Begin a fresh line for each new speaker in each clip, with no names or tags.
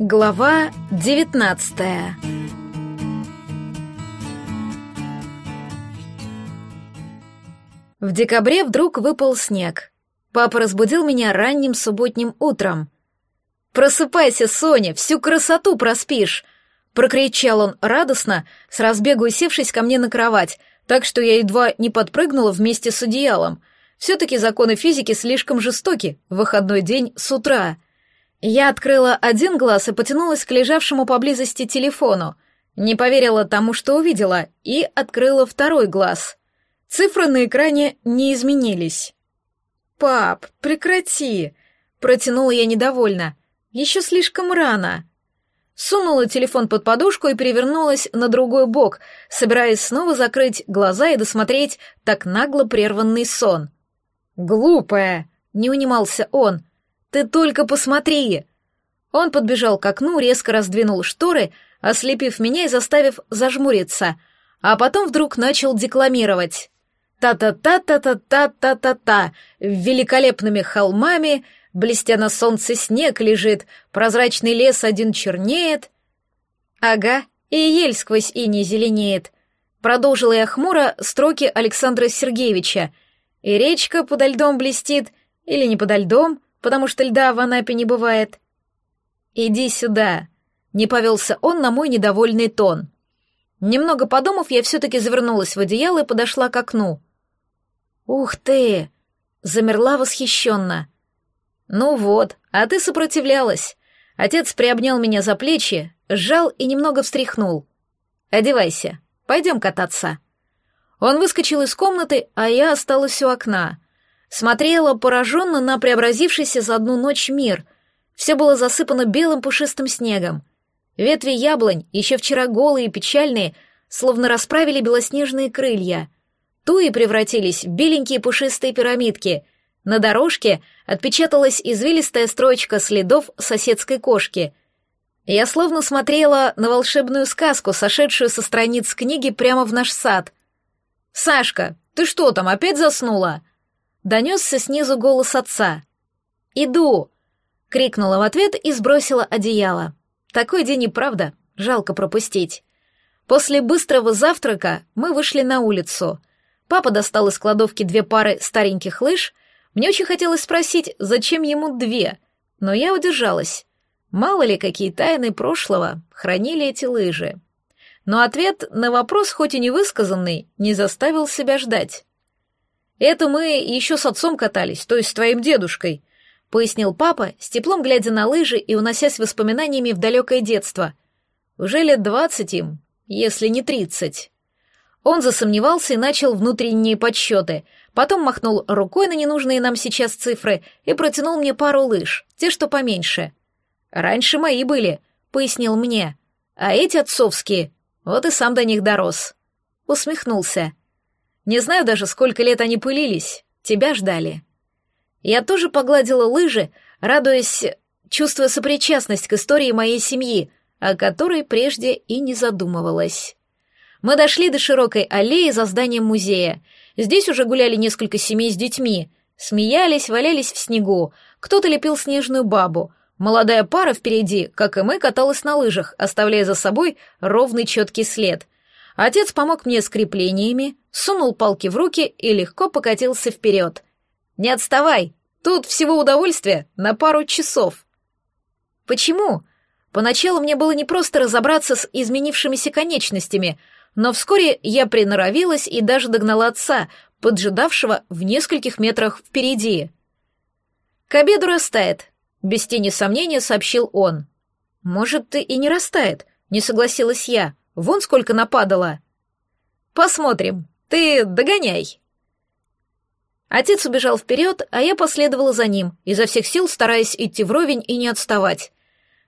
Глава 19 В декабре вдруг выпал снег. Папа разбудил меня ранним субботним утром. «Просыпайся, Соня, всю красоту проспишь!» Прокричал он радостно, с разбегу усевшись ко мне на кровать, так что я едва не подпрыгнула вместе с одеялом. Все-таки законы физики слишком жестоки в выходной день с утра — я открыла один глаз и потянулась к лежавшему поблизости телефону. Не поверила тому, что увидела, и открыла второй глаз. Цифры на экране не изменились. «Пап, прекрати!» — протянула я недовольно. «Еще слишком рано». Сунула телефон под подушку и перевернулась на другой бок, собираясь снова закрыть глаза и досмотреть так нагло прерванный сон. «Глупая!» — не унимался он. Ты только посмотри!» Он подбежал к окну, резко раздвинул шторы, ослепив меня и заставив зажмуриться, а потом вдруг начал декламировать. «Та-та-та-та-та-та-та-та-та! Великолепными холмами, блестя на солнце снег лежит, прозрачный лес один чернеет». «Ага, и ель сквозь иней зеленеет», — продолжила я хмуро строки Александра Сергеевича. «И речка подо льдом блестит, или не подо льдом, потому что льда в Анапе не бывает. Иди сюда. Не повелся он на мой недовольный тон. Немного подумав, я все-таки завернулась в одеяло и подошла к окну. Ух ты! Замерла восхищенно. Ну вот, а ты сопротивлялась. Отец приобнял меня за плечи, сжал и немного встряхнул. Одевайся, пойдем кататься. Он выскочил из комнаты, а я осталась у окна — Смотрела пораженно на преобразившийся за одну ночь мир. Все было засыпано белым пушистым снегом. Ветви яблонь, еще вчера голые и печальные, словно расправили белоснежные крылья. Туи превратились в беленькие пушистые пирамидки. На дорожке отпечаталась извилистая строчка следов соседской кошки. Я словно смотрела на волшебную сказку, сошедшую со страниц книги прямо в наш сад. «Сашка, ты что там, опять заснула?» Донесся снизу голос отца. «Иду!» — крикнула в ответ и сбросила одеяло. Такой день и правда, жалко пропустить. После быстрого завтрака мы вышли на улицу. Папа достал из кладовки две пары стареньких лыж. Мне очень хотелось спросить, зачем ему две, но я удержалась. Мало ли, какие тайны прошлого хранили эти лыжи. Но ответ на вопрос, хоть и невысказанный, не заставил себя ждать. Это мы еще с отцом катались, то есть с твоим дедушкой», — пояснил папа, с теплом глядя на лыжи и уносясь воспоминаниями в далекое детство. «Уже лет двадцать им, если не тридцать». Он засомневался и начал внутренние подсчеты, потом махнул рукой на ненужные нам сейчас цифры и протянул мне пару лыж, те, что поменьше. «Раньше мои были», — пояснил мне, — «а эти отцовские, вот и сам до них дорос». Усмехнулся. Не знаю даже, сколько лет они пылились. Тебя ждали. Я тоже погладила лыжи, радуясь, чувствуя сопричастность к истории моей семьи, о которой прежде и не задумывалась. Мы дошли до широкой аллеи за зданием музея. Здесь уже гуляли несколько семей с детьми. Смеялись, валялись в снегу. Кто-то лепил снежную бабу. Молодая пара впереди, как и мы, каталась на лыжах, оставляя за собой ровный четкий след — Отец помог мне с креплениями, сунул палки в руки и легко покатился вперед. «Не отставай! Тут всего удовольствие на пару часов!» «Почему?» Поначалу мне было непросто разобраться с изменившимися конечностями, но вскоре я приноровилась и даже догнала отца, поджидавшего в нескольких метрах впереди. «К обеду растает», — без тени сомнения сообщил он. «Может, ты и не растает», — не согласилась я. Вон сколько нападало. Посмотрим. Ты догоняй. Отец убежал вперед, а я последовала за ним, изо всех сил стараясь идти вровень и не отставать.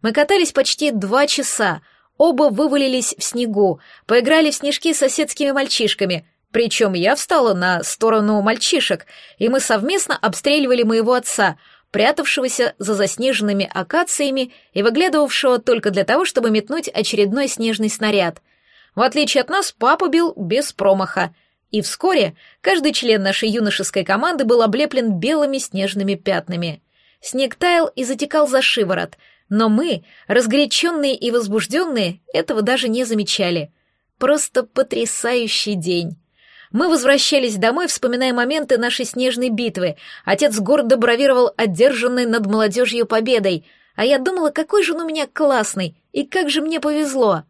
Мы катались почти два часа, оба вывалились в снегу, поиграли в снежки с соседскими мальчишками, причем я встала на сторону мальчишек, и мы совместно обстреливали моего отца — прятавшегося за заснеженными акациями и выглядывавшего только для того, чтобы метнуть очередной снежный снаряд. В отличие от нас, папа бил без промаха, и вскоре каждый член нашей юношеской команды был облеплен белыми снежными пятнами. Снег таял и затекал за шиворот, Но мы, разгоряченные и возбужденные, этого даже не замечали. Просто потрясающий день. Мы возвращались домой, вспоминая моменты нашей снежной битвы. Отец гордо бравировал одержанной над молодежью победой, а я думала, какой же он у меня классный, и как же мне повезло.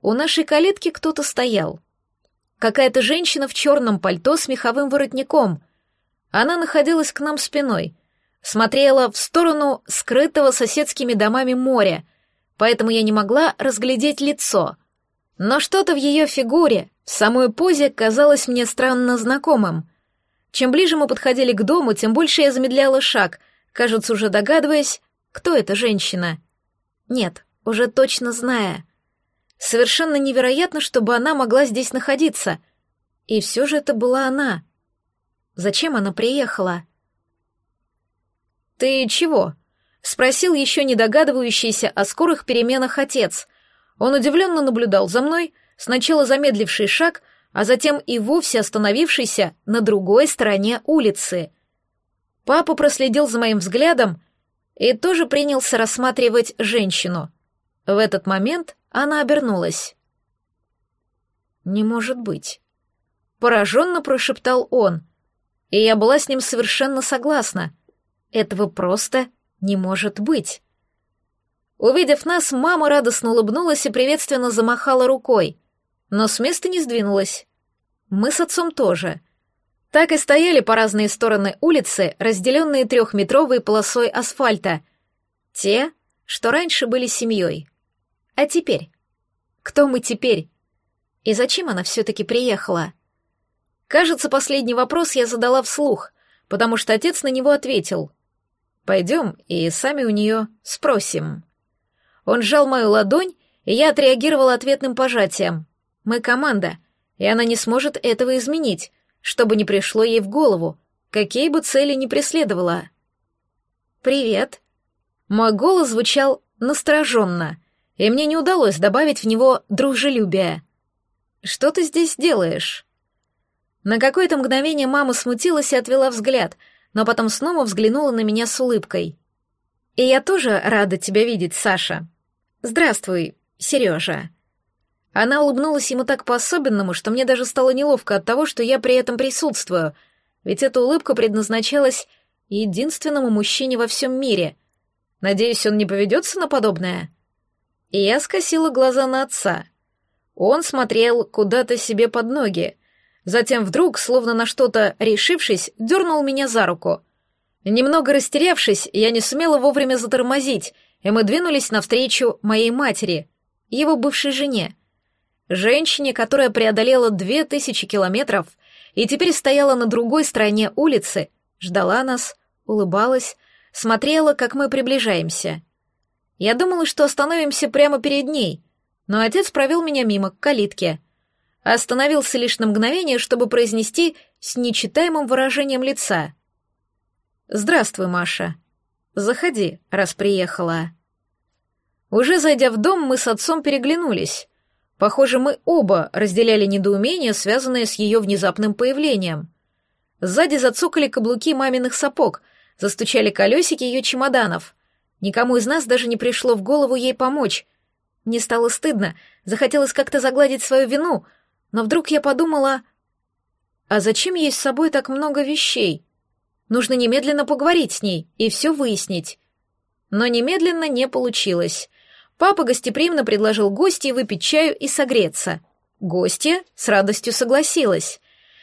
У нашей калитки кто-то стоял. Какая-то женщина в черном пальто с меховым воротником. Она находилась к нам спиной, смотрела в сторону скрытого соседскими домами моря, поэтому я не могла разглядеть лицо. Но что-то в ее фигуре, в самой позе казалось мне странно знакомым. Чем ближе мы подходили к дому, тем больше я замедляла шаг, кажется, уже догадываясь, кто эта женщина. Нет, уже точно зная. Совершенно невероятно, чтобы она могла здесь находиться. И все же это была она. Зачем она приехала? «Ты чего?» — спросил еще не догадывающийся о скорых переменах отец. Он удивленно наблюдал за мной — сначала замедливший шаг, а затем и вовсе остановившийся на другой стороне улицы. Папа проследил за моим взглядом и тоже принялся рассматривать женщину. В этот момент она обернулась. «Не может быть», — пораженно прошептал он, и я была с ним совершенно согласна. Этого просто не может быть. Увидев нас, мама радостно улыбнулась и приветственно замахала рукой но с места не сдвинулась. Мы с отцом тоже. Так и стояли по разные стороны улицы, разделенные трехметровой полосой асфальта. Те, что раньше были семьей. А теперь? Кто мы теперь? И зачем она все-таки приехала? Кажется, последний вопрос я задала вслух, потому что отец на него ответил. «Пойдем и сами у нее спросим». Он сжал мою ладонь, и я отреагировала ответным пожатием. Мы команда, и она не сможет этого изменить, чтобы не пришло ей в голову, какие бы цели ни преследовала. «Привет». Мой голос звучал настороженно, и мне не удалось добавить в него дружелюбие. «Что ты здесь делаешь?» На какое-то мгновение мама смутилась и отвела взгляд, но потом снова взглянула на меня с улыбкой. «И я тоже рада тебя видеть, Саша. Здравствуй, Сережа». Она улыбнулась ему так по-особенному, что мне даже стало неловко от того, что я при этом присутствую, ведь эта улыбка предназначалась единственному мужчине во всем мире. Надеюсь, он не поведется на подобное? И я скосила глаза на отца. Он смотрел куда-то себе под ноги, затем вдруг, словно на что-то решившись, дернул меня за руку. Немного растерявшись, я не сумела вовремя затормозить, и мы двинулись навстречу моей матери, его бывшей жене — Женщине, которая преодолела две тысячи километров и теперь стояла на другой стороне улицы, ждала нас, улыбалась, смотрела, как мы приближаемся. Я думала, что остановимся прямо перед ней, но отец провел меня мимо к калитке. Остановился лишь на мгновение, чтобы произнести с нечитаемым выражением лица. «Здравствуй, Маша. Заходи, раз приехала». Уже зайдя в дом, мы с отцом переглянулись. Похоже, мы оба разделяли недоумение, связанное с ее внезапным появлением. Сзади зацокали каблуки маминых сапог, застучали колесики ее чемоданов. Никому из нас даже не пришло в голову ей помочь. Мне стало стыдно, захотелось как-то загладить свою вину, но вдруг я подумала, а зачем ей с собой так много вещей? Нужно немедленно поговорить с ней и все выяснить. Но немедленно не получилось. Папа гостеприимно предложил гостье выпить чаю и согреться. Гостья с радостью согласилась.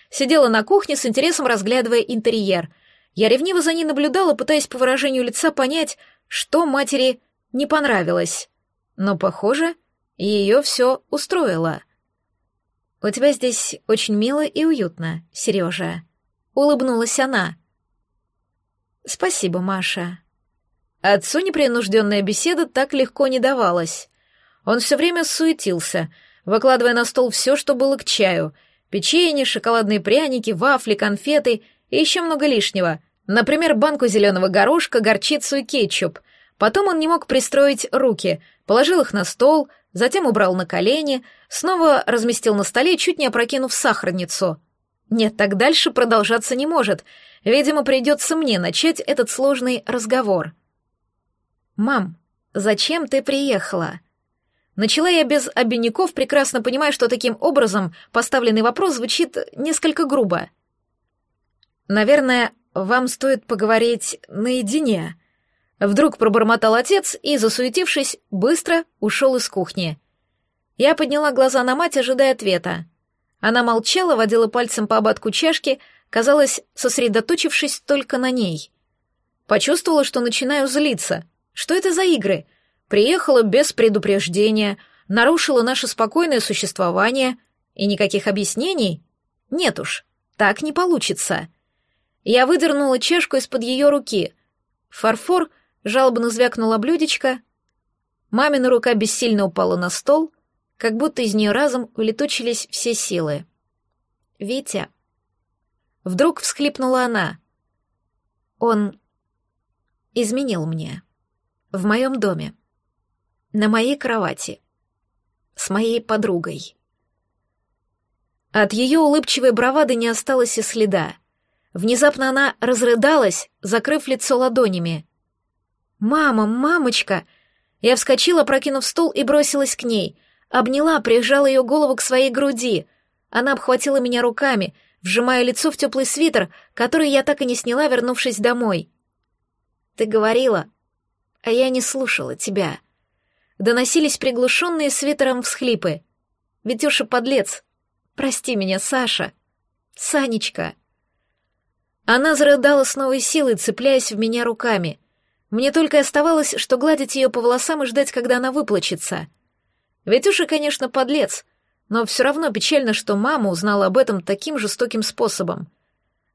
Сидела на кухне с интересом разглядывая интерьер. Я ревниво за ней наблюдала, пытаясь по выражению лица понять, что матери не понравилось. Но, похоже, ее все устроило. «У тебя здесь очень мило и уютно, Сережа», — улыбнулась она. «Спасибо, Маша», Отцу непринужденная беседа так легко не давалась. Он все время суетился, выкладывая на стол все, что было к чаю. Печенье, шоколадные пряники, вафли, конфеты и еще много лишнего. Например, банку зеленого горошка, горчицу и кетчуп. Потом он не мог пристроить руки, положил их на стол, затем убрал на колени, снова разместил на столе, чуть не опрокинув сахарницу. Нет, так дальше продолжаться не может. Видимо, придется мне начать этот сложный разговор. «Мам, зачем ты приехала?» Начала я без обиняков, прекрасно понимая, что таким образом поставленный вопрос звучит несколько грубо. «Наверное, вам стоит поговорить наедине», Вдруг пробормотал отец и, засуетившись, быстро ушел из кухни. Я подняла глаза на мать, ожидая ответа. Она молчала, водила пальцем по ободку чашки, казалось, сосредоточившись только на ней. Почувствовала, что начинаю злиться. Что это за игры? Приехала без предупреждения, нарушила наше спокойное существование, и никаких объяснений? Нет уж, так не получится. Я выдернула чашку из-под ее руки. Фарфор — Жалобно звякнула блюдечко. Мамина рука бессильно упала на стол, как будто из нее разом улетучились все силы. «Витя...» Вдруг всхлипнула она. «Он изменил мне. В моем доме. На моей кровати. С моей подругой». От ее улыбчивой бравады не осталось и следа. Внезапно она разрыдалась, закрыв лицо ладонями. «Мама, мамочка!» Я вскочила, прокинув стул и бросилась к ней. Обняла, прижала ее голову к своей груди. Она обхватила меня руками, вжимая лицо в теплый свитер, который я так и не сняла, вернувшись домой. «Ты говорила, а я не слушала тебя». Доносились приглушенные свитером всхлипы. «Витюша подлец! Прости меня, Саша! Санечка!» Она зарыдала с новой силой, цепляясь в меня руками. Мне только оставалось, что гладить ее по волосам и ждать, когда она выплачется. Витюша, конечно, подлец, но все равно печально, что мама узнала об этом таким жестоким способом.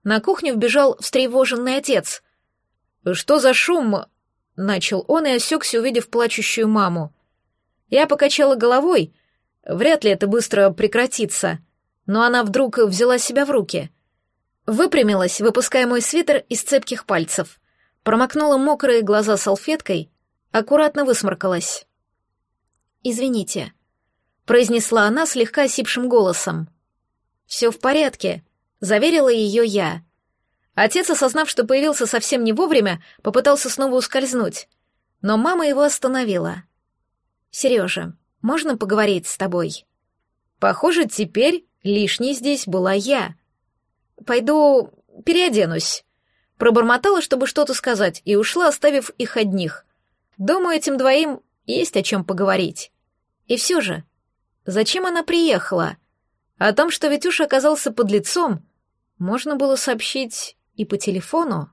На кухню вбежал встревоженный отец. «Что за шум?» — начал он и осекся, увидев плачущую маму. Я покачала головой. Вряд ли это быстро прекратится. Но она вдруг взяла себя в руки. Выпрямилась, выпуская мой свитер из цепких пальцев — промокнула мокрые глаза салфеткой, аккуратно высморкалась. «Извините», — произнесла она слегка осипшим голосом. «Все в порядке», — заверила ее я. Отец, осознав, что появился совсем не вовремя, попытался снова ускользнуть, но мама его остановила. «Сережа, можно поговорить с тобой?» «Похоже, теперь лишней здесь была я. Пойду переоденусь». Пробормотала, чтобы что-то сказать, и ушла, оставив их одних. Думаю, этим двоим есть о чем поговорить. И все же, зачем она приехала? О том, что Витюша оказался под лицом, можно было сообщить и по телефону.